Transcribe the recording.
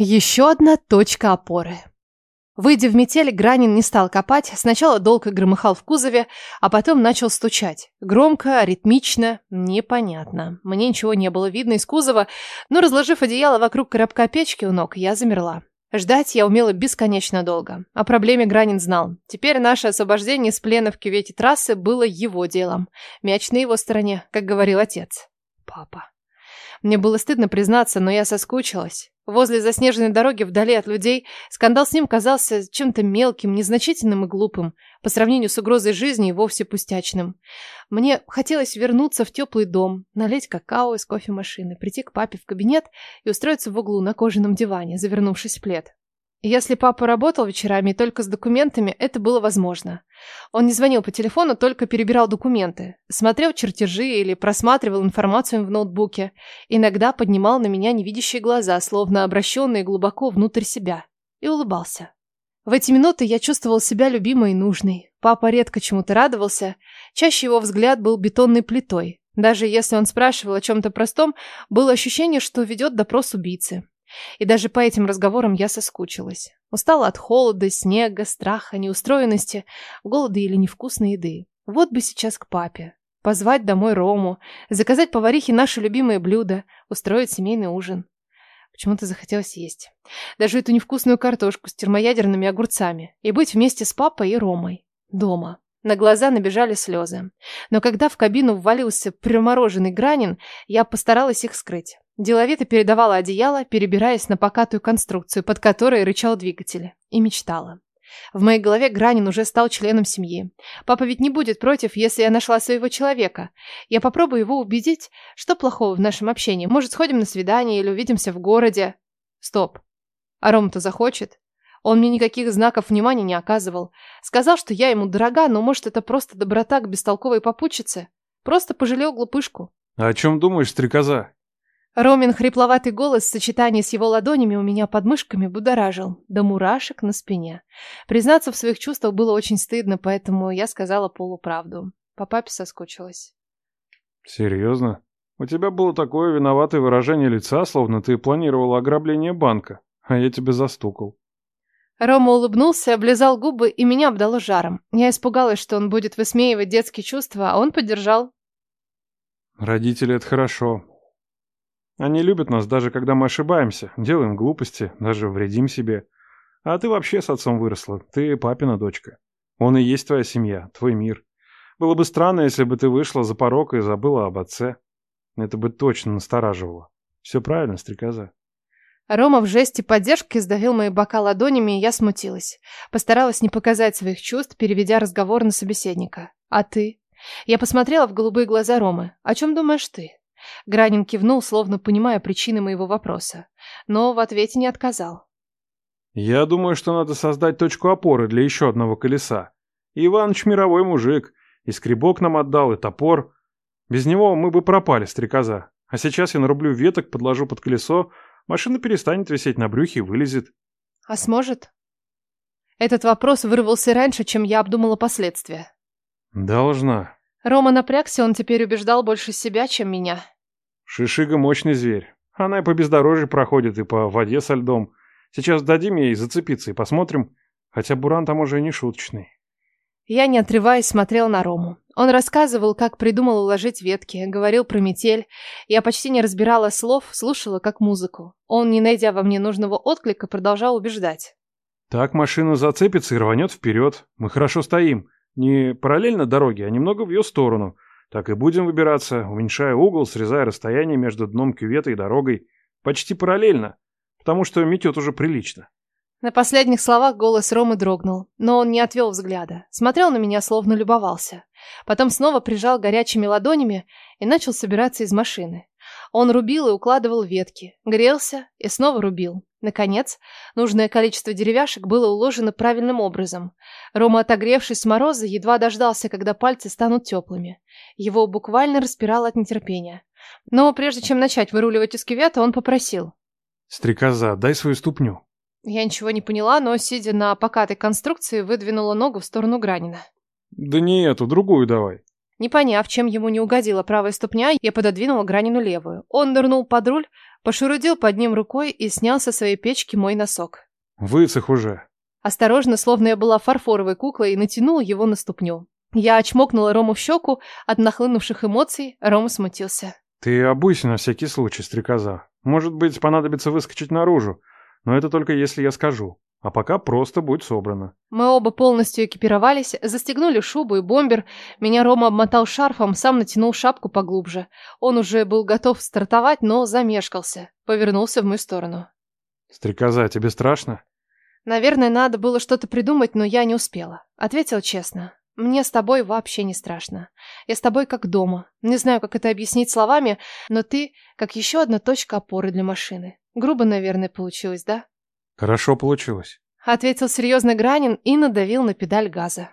Еще одна точка опоры. Выйдя в метель, Гранин не стал копать, сначала долго громыхал в кузове, а потом начал стучать. Громко, ритмично, непонятно. Мне ничего не было видно из кузова, но, разложив одеяло вокруг коробка печки у ног, я замерла. Ждать я умела бесконечно долго. О проблеме Гранин знал. Теперь наше освобождение из плена в кювете трассы было его делом. Мяч на его стороне, как говорил отец. Папа. Мне было стыдно признаться, но я соскучилась. Возле заснеженной дороги, вдали от людей, скандал с ним казался чем-то мелким, незначительным и глупым, по сравнению с угрозой жизни и вовсе пустячным. Мне хотелось вернуться в теплый дом, налить какао из кофемашины, прийти к папе в кабинет и устроиться в углу на кожаном диване, завернувшись в плед. Если папа работал вечерами только с документами, это было возможно. Он не звонил по телефону, только перебирал документы, смотрел чертежи или просматривал информацию в ноутбуке. Иногда поднимал на меня невидящие глаза, словно обращенные глубоко внутрь себя, и улыбался. В эти минуты я чувствовал себя любимой и нужной. Папа редко чему-то радовался, чаще его взгляд был бетонной плитой. Даже если он спрашивал о чем-то простом, было ощущение, что ведет допрос убийцы. И даже по этим разговорам я соскучилась. Устала от холода, снега, страха, неустроенности, голода или невкусной еды. Вот бы сейчас к папе. Позвать домой Рому, заказать поварихе наши любимые блюда, устроить семейный ужин. Почему-то захотелось есть. Даже эту невкусную картошку с термоядерными огурцами. И быть вместе с папой и Ромой. Дома. На глаза набежали слезы. Но когда в кабину ввалился промороженный Гранин, я постаралась их скрыть. Деловито передавала одеяло, перебираясь на покатую конструкцию, под которой рычал двигатель. И мечтала. В моей голове Гранин уже стал членом семьи. Папа ведь не будет против, если я нашла своего человека. Я попробую его убедить, что плохого в нашем общении. Может, сходим на свидание или увидимся в городе. Стоп. А Ром-то захочет? Он мне никаких знаков внимания не оказывал. Сказал, что я ему дорога, но может, это просто доброта к бестолковой попутчице. Просто пожалел глупышку. А о чем думаешь, стрекоза? Ромин хрипловатый голос в сочетании с его ладонями у меня под мышками будоражил, до мурашек на спине. Признаться в своих чувствах было очень стыдно, поэтому я сказала полуправду. По папе соскучилась. Серьезно? У тебя было такое виноватое выражение лица, словно ты планировала ограбление банка, а я тебя застукал. Рома улыбнулся, облизал губы, и меня обдало жаром. Я испугалась, что он будет высмеивать детские чувства, а он поддержал. Родители — это хорошо. Они любят нас, даже когда мы ошибаемся, делаем глупости, даже вредим себе. А ты вообще с отцом выросла, ты папина дочка. Он и есть твоя семья, твой мир. Было бы странно, если бы ты вышла за порог и забыла об отце. Это бы точно настораживало. Все правильно, стрекоза. Рома в жесте поддержки сдавил мои бока ладонями, и я смутилась. Постаралась не показать своих чувств, переведя разговор на собеседника. «А ты?» Я посмотрела в голубые глаза Ромы. «О чем думаешь ты?» Гранин кивнул, словно понимая причины моего вопроса, но в ответе не отказал. «Я думаю, что надо создать точку опоры для еще одного колеса. Иваныч мировой мужик, и скребок нам отдал, и топор. Без него мы бы пропали, стрекоза. А сейчас я нарублю веток, подложу под колесо, машина перестанет висеть на брюхе и вылезет». «А сможет?» Этот вопрос вырвался раньше, чем я обдумала последствия. «Должна», Рома напрягся, он теперь убеждал больше себя, чем меня. Шишига мощный зверь. Она и по бездорожью проходит, и по воде со льдом. Сейчас дадим ей зацепиться и посмотрим. Хотя Буран там уже не шуточный. Я, не отрываясь, смотрел на Рому. Он рассказывал, как придумал уложить ветки, говорил про метель. Я почти не разбирала слов, слушала как музыку. Он, не найдя во мне нужного отклика, продолжал убеждать. Так машина зацепится и рванет вперед. Мы хорошо стоим. Не параллельно дороге, а немного в ее сторону. Так и будем выбираться, уменьшая угол, срезая расстояние между дном кювета и дорогой. Почти параллельно, потому что метет уже прилично. На последних словах голос Ромы дрогнул, но он не отвел взгляда. Смотрел на меня, словно любовался. Потом снова прижал горячими ладонями и начал собираться из машины. Он рубил и укладывал ветки, грелся и снова рубил. Наконец, нужное количество деревяшек было уложено правильным образом. Рома, отогревшись с мороза, едва дождался, когда пальцы станут теплыми. Его буквально распирало от нетерпения. Но прежде чем начать выруливать из кювета, он попросил. «Стрекоза, дай свою ступню». Я ничего не поняла, но, сидя на покатой конструкции, выдвинула ногу в сторону Гранина. «Да не эту, другую давай». Не поняв, чем ему не угодила правая ступня, я пододвинула Гранину левую. Он нырнул под руль, пошурудил под ним рукой и снял со своей печки мой носок. Высох уже. Осторожно, словно я была фарфоровой куклой, и натянул его на ступню. Я очмокнула Рому в щеку от нахлынувших эмоций, Рома смутился. Ты обуйся на всякий случай, стрекоза. Может быть, понадобится выскочить наружу, но это только если я скажу. А пока просто будь собрана. Мы оба полностью экипировались, застегнули шубу и бомбер. Меня Рома обмотал шарфом, сам натянул шапку поглубже. Он уже был готов стартовать, но замешкался. Повернулся в мою сторону. Стрекоза, тебе страшно? Наверное, надо было что-то придумать, но я не успела. Ответил честно. Мне с тобой вообще не страшно. Я с тобой как дома. Не знаю, как это объяснить словами, но ты как еще одна точка опоры для машины. Грубо, наверное, получилось, да? Хорошо получилось. Ответил серьезно Гранин и надавил на педаль газа.